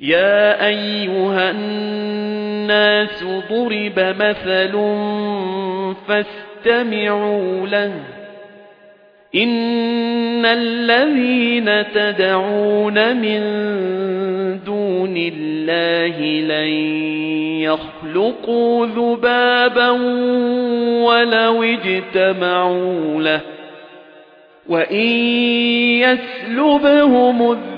يا أيها الناس ضرب مثل فاستمعوا له. إن الذين تدعون من دون الله لن يخلقوا ذبابا ولو اجتمعوا له. وَإِن يَسْلُبْهُمُ الذُّبَابُ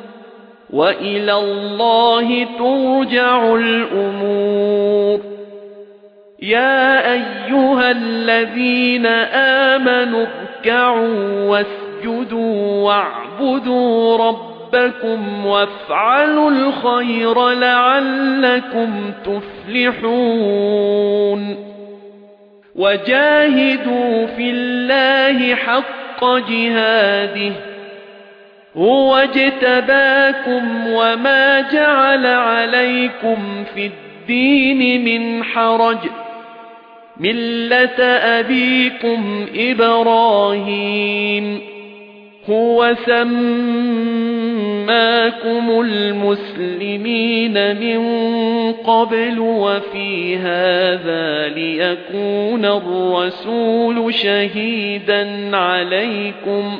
وَإِلَى اللَّهِ تُرْجَعُ الْأُمُورُ. يَا أَيُّهَا الَّذِينَ آمَنُوا ارْكَعُوا وَاسْجُدُوا وَاعْبُدُوا رَبَّكُمْ وَافْعَلُوا الْخَيْرَ لَعَلَّكُمْ تُفْلِحُونَ. وَجَاهِدُوا فِي اللَّهِ حَقَّ جِهَادِهِ. هُوَ اجْتَبَاكُمْ وَمَا جَعَلَ عَلَيْكُمْ فِي الدِّينِ مِنْ حَرَجٍ مِلَّةَ أَبِيكُمْ إِبْرَاهِيمَ هُوَ سَمَّاكُمُ الْمُسْلِمِينَ مِنْ قَبْلُ وَفِي هَذَا لِيَكُونَ الرَّسُولُ شَهِيدًا عَلَيْكُمْ ۖ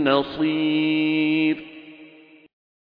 النَّصِيرُ.